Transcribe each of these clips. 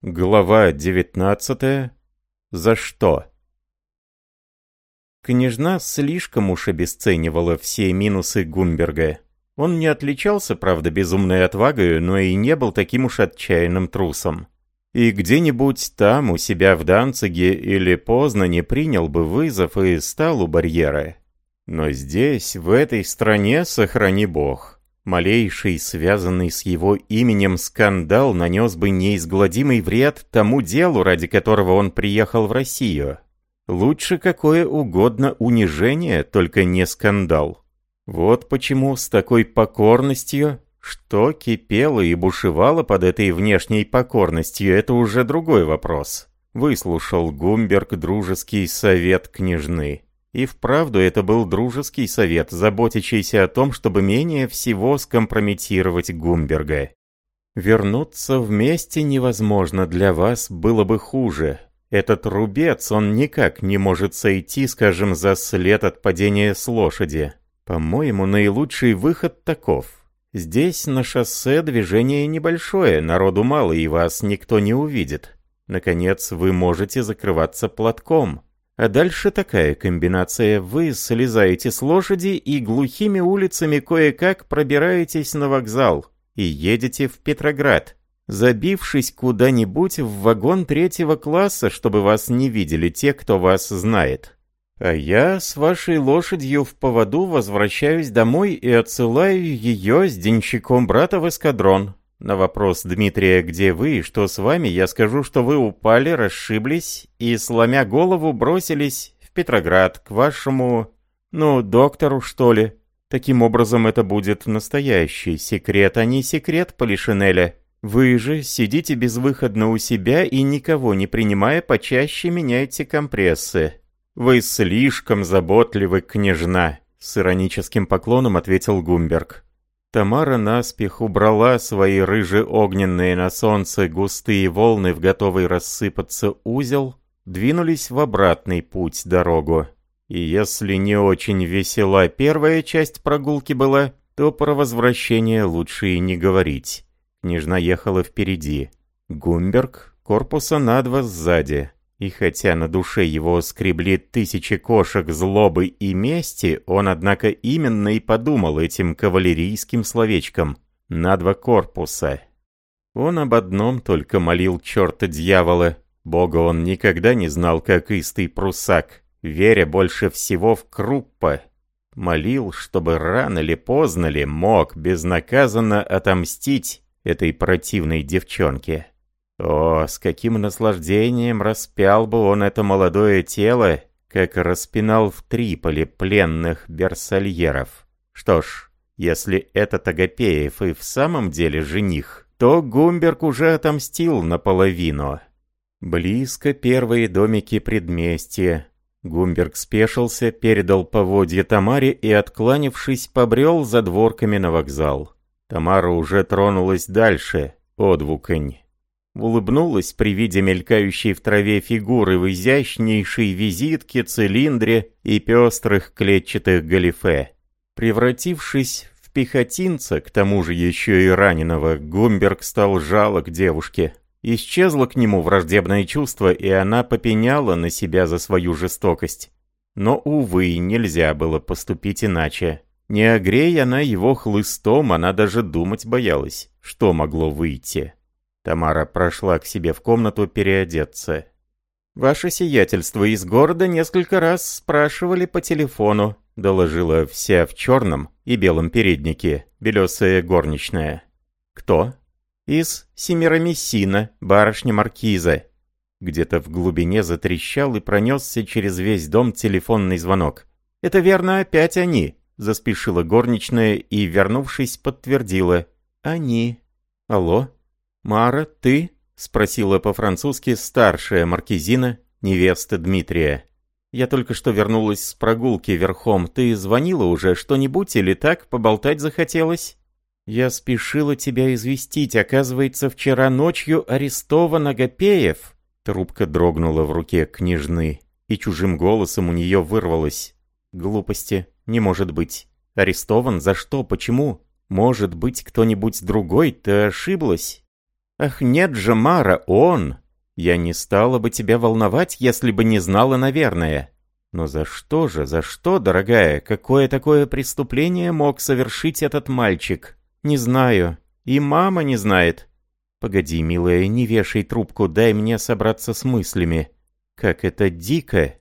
Глава 19. За что? Княжна слишком уж обесценивала все минусы Гумберга. Он не отличался, правда, безумной отвагой, но и не был таким уж отчаянным трусом. И где-нибудь там, у себя в Данциге или поздно не принял бы вызов и стал у барьера. Но здесь, в этой стране, сохрани бог, Малейший, связанный с его именем скандал, нанес бы неизгладимый вред тому делу, ради которого он приехал в Россию. Лучше какое угодно унижение, только не скандал. Вот почему с такой покорностью, что кипело и бушевало под этой внешней покорностью, это уже другой вопрос. Выслушал Гумберг дружеский совет княжны. И вправду это был дружеский совет, заботящийся о том, чтобы менее всего скомпрометировать Гумберга. Вернуться вместе невозможно для вас, было бы хуже. Этот рубец, он никак не может сойти, скажем, за след от падения с лошади. По-моему, наилучший выход таков. Здесь на шоссе движение небольшое, народу мало и вас никто не увидит. Наконец, вы можете закрываться платком. А дальше такая комбинация. Вы слезаете с лошади и глухими улицами кое-как пробираетесь на вокзал и едете в Петроград, забившись куда-нибудь в вагон третьего класса, чтобы вас не видели те, кто вас знает. А я с вашей лошадью в поводу возвращаюсь домой и отсылаю ее с денщиком брата в эскадрон. На вопрос Дмитрия, где вы и что с вами, я скажу, что вы упали, расшиблись и, сломя голову, бросились в Петроград к вашему, ну, доктору, что ли. Таким образом, это будет настоящий секрет, а не секрет Полишинеля. Вы же сидите безвыходно у себя и, никого не принимая, почаще меняете компрессы. Вы слишком заботливы, княжна, с ироническим поклоном ответил Гумберг. Тамара наспех убрала свои рыже-огненные на солнце густые волны в готовый рассыпаться узел, двинулись в обратный путь дорогу. И если не очень весела первая часть прогулки была, то про возвращение лучше и не говорить. Княжна ехала впереди. Гумберг корпуса на два сзади. И хотя на душе его скребли тысячи кошек злобы и мести, он, однако, именно и подумал этим кавалерийским словечком «на два корпуса». Он об одном только молил черта дьявола. Бога он никогда не знал, как истый прусак, веря больше всего в Круппа. Молил, чтобы рано ли поздно ли мог безнаказанно отомстить этой противной девчонке. О, с каким наслаждением распял бы он это молодое тело, как распинал в Триполи пленных берсальеров. Что ж, если этот Агапеев и в самом деле жених, то Гумберг уже отомстил наполовину. Близко первые домики предместья. Гумберг спешился, передал поводья Тамаре и, откланившись, побрел за дворками на вокзал. Тамара уже тронулась дальше, одвуконь улыбнулась при виде мелькающей в траве фигуры в изящнейшей визитке, цилиндре и пестрых клетчатых галифе. Превратившись в пехотинца, к тому же еще и раненого, Гумберг стал жалок девушке. Исчезло к нему враждебное чувство, и она попеняла на себя за свою жестокость. Но, увы, нельзя было поступить иначе. Не огрей она его хлыстом, она даже думать боялась, что могло выйти. Тамара прошла к себе в комнату переодеться. «Ваше сиятельство из города несколько раз спрашивали по телефону», доложила вся в черном и белом переднике, белесая горничная. «Кто?» «Из Семирамиссина, барышня Маркиза». Где-то в глубине затрещал и пронесся через весь дом телефонный звонок. «Это верно, опять они», — заспешила горничная и, вернувшись, подтвердила. «Они». «Алло?» «Мара, ты?» — спросила по-французски старшая маркизина, невеста Дмитрия. «Я только что вернулась с прогулки верхом. Ты звонила уже что-нибудь или так поболтать захотелось?» «Я спешила тебя известить. Оказывается, вчера ночью арестован Агапеев». Трубка дрогнула в руке княжны, и чужим голосом у нее вырвалось. «Глупости. Не может быть. Арестован? За что? Почему? Может быть, кто-нибудь другой? Ты ошиблась?» «Ах, нет же, Мара, он! Я не стала бы тебя волновать, если бы не знала, наверное. Но за что же, за что, дорогая, какое такое преступление мог совершить этот мальчик? Не знаю. И мама не знает. Погоди, милая, не вешай трубку, дай мне собраться с мыслями. Как это дико!»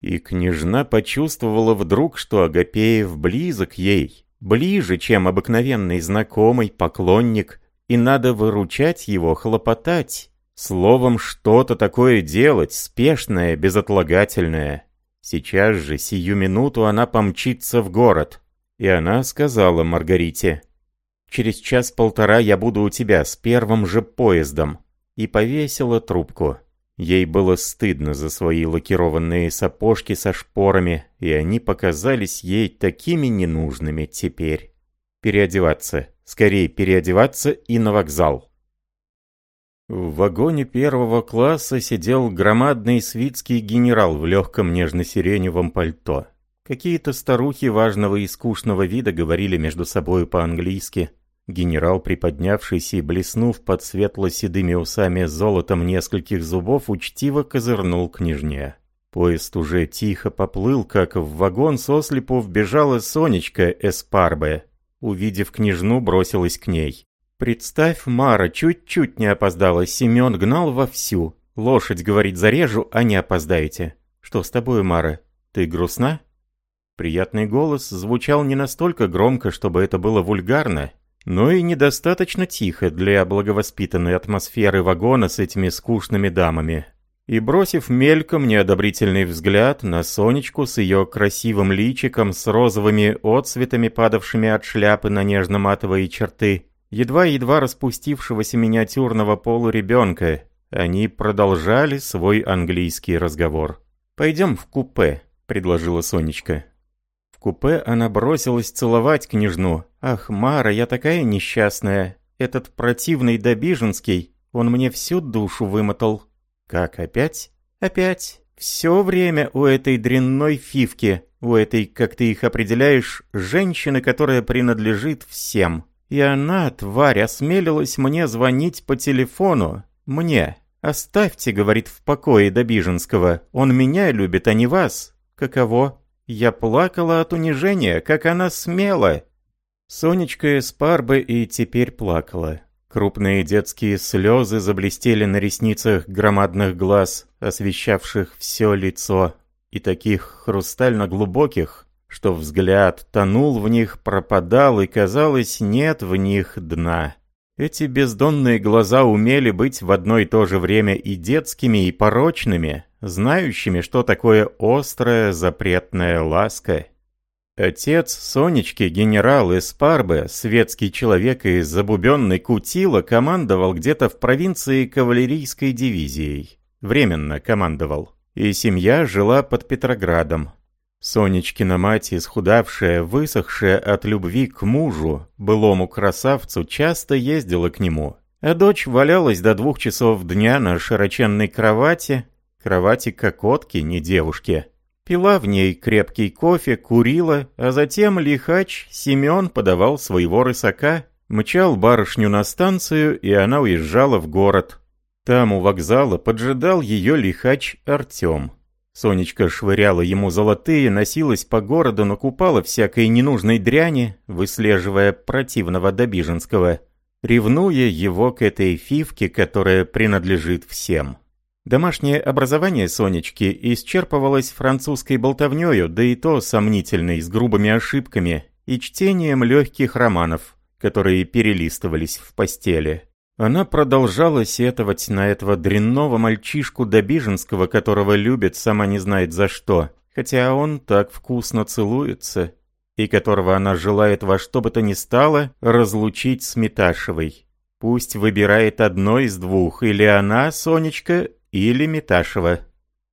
И княжна почувствовала вдруг, что Агапеев близок ей, ближе, чем обыкновенный знакомый, поклонник, и надо выручать его, хлопотать. Словом, что-то такое делать, спешное, безотлагательное. Сейчас же, сию минуту, она помчится в город. И она сказала Маргарите, «Через час-полтора я буду у тебя с первым же поездом». И повесила трубку. Ей было стыдно за свои лакированные сапожки со шпорами, и они показались ей такими ненужными теперь. Переодеваться, скорее переодеваться и на вокзал. В вагоне первого класса сидел громадный свитский генерал в легком нежно-сиреневом пальто. Какие-то старухи важного и скучного вида говорили между собой по-английски. Генерал, приподнявшийся и блеснув под светло-седыми усами золотом нескольких зубов, учтиво козырнул княжне. Поезд уже тихо поплыл, как в вагон сослепу вбежала Сонечка Эспарбе. Увидев княжну, бросилась к ней. «Представь, Мара, чуть-чуть не опоздала, Семен гнал вовсю. Лошадь, говорит, зарежу, а не опоздаете. Что с тобой, Мара? Ты грустна?» Приятный голос звучал не настолько громко, чтобы это было вульгарно, но и недостаточно тихо для благовоспитанной атмосферы вагона с этими скучными дамами. И бросив мельком неодобрительный взгляд на Сонечку с ее красивым личиком с розовыми отцветами, падавшими от шляпы на нежно-матовые черты, едва-едва распустившегося миниатюрного полуребенка, они продолжали свой английский разговор. «Пойдем в купе», — предложила Сонечка. В купе она бросилась целовать княжну. «Ах, Мара, я такая несчастная! Этот противный Добиженский, он мне всю душу вымотал». «Как, опять?» «Опять. Все время у этой дрянной фивки, у этой, как ты их определяешь, женщины, которая принадлежит всем. И она, тварь, осмелилась мне звонить по телефону. Мне. «Оставьте, — говорит, — в покое Добиженского. Он меня любит, а не вас. Каково? Я плакала от унижения, как она смела. Сонечка из Парбы и теперь плакала. Крупные детские слезы заблестели на ресницах громадных глаз, освещавших все лицо, и таких хрустально глубоких, что взгляд тонул в них, пропадал, и, казалось, нет в них дна. Эти бездонные глаза умели быть в одно и то же время и детскими, и порочными, знающими, что такое острая запретная ласка. Отец Сонечки, генерал из Парбы, светский человек из забубенной Кутила, командовал где-то в провинции кавалерийской дивизией. Временно командовал. И семья жила под Петроградом. Сонечкина мать, исхудавшая, высохшая от любви к мужу, былому красавцу, часто ездила к нему. А дочь валялась до двух часов дня на широченной кровати, кровати кокотки, не девушки. Пила в ней крепкий кофе, курила, а затем лихач Семен подавал своего рысака, мчал барышню на станцию, и она уезжала в город. Там у вокзала поджидал ее лихач Артем. Сонечка швыряла ему золотые, носилась по городу, накупала всякой ненужной дряни, выслеживая противного Добиженского, ревнуя его к этой фивке, которая принадлежит всем. Домашнее образование Сонечки исчерпывалось французской болтовнёю, да и то сомнительной, с грубыми ошибками, и чтением легких романов, которые перелистывались в постели. Она продолжала сетовать на этого дрянного мальчишку Добиженского, которого любит сама не знает за что, хотя он так вкусно целуется, и которого она желает во что бы то ни стало разлучить с Миташевой. Пусть выбирает одно из двух, или она, Сонечка, или Миташева.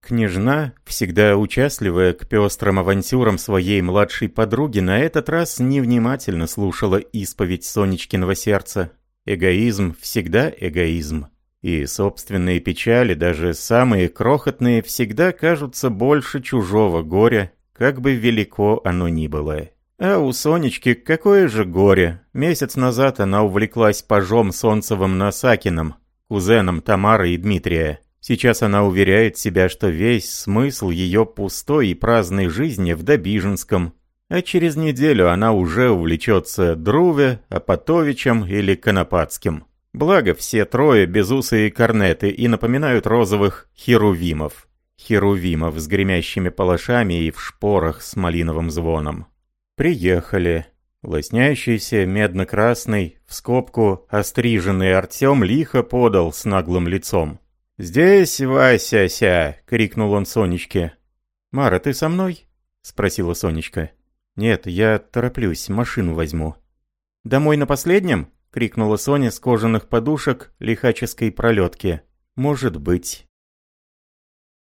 Княжна, всегда участливая к пестрым авантюрам своей младшей подруги, на этот раз невнимательно слушала исповедь Сонечкиного сердца. Эгоизм всегда эгоизм. И собственные печали, даже самые крохотные, всегда кажутся больше чужого горя, как бы велико оно ни было. А у Сонечки какое же горе. Месяц назад она увлеклась пажом Солнцевым Насакиным, кузеном Тамары и Дмитрия. Сейчас она уверяет себя, что весь смысл ее пустой и праздной жизни в Добиженском. А через неделю она уже увлечется Друве, Апатовичем или Конопатским. Благо, все трое безусые корнеты и напоминают розовых херувимов. Херувимов с гремящими палашами и в шпорах с малиновым звоном. Приехали. Лоснящийся, медно-красный, в скобку, остриженный Артем лихо подал с наглым лицом. «Здесь, Вася-ся!» — крикнул он Сонечке. «Мара, ты со мной?» — спросила Сонечка. «Нет, я тороплюсь, машину возьму». «Домой на последнем?» — крикнула Соня с кожаных подушек лихаческой пролетки. «Может быть».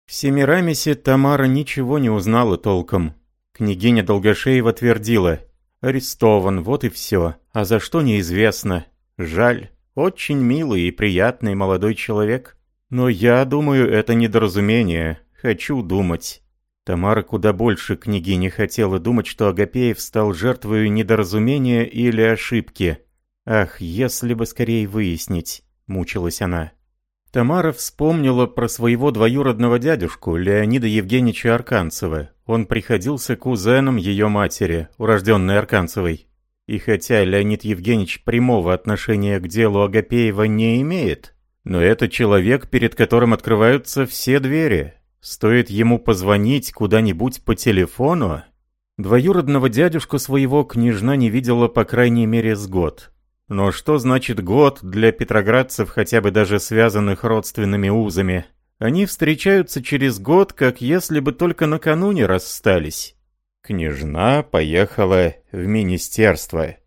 В Семирамисе Тамара ничего не узнала толком. Княгиня Долгошеева твердила. «Арестован, вот и все. А за что неизвестно. Жаль. Очень милый и приятный молодой человек». Но я думаю, это недоразумение. Хочу думать. Тамара куда больше княгини хотела думать, что Агапеев стал жертвой недоразумения или ошибки. Ах, если бы скорее выяснить, мучилась она. Тамара вспомнила про своего двоюродного дядюшку, Леонида Евгеньевича Арканцева. Он приходился кузеном ее матери, урожденной Арканцевой. И хотя Леонид Евгеньевич прямого отношения к делу Агапеева не имеет, но это человек, перед которым открываются все двери. Стоит ему позвонить куда-нибудь по телефону. Двоюродного дядюшку своего княжна не видела по крайней мере с год. Но что значит год для петроградцев, хотя бы даже связанных родственными узами? Они встречаются через год, как если бы только накануне расстались. Княжна поехала в министерство.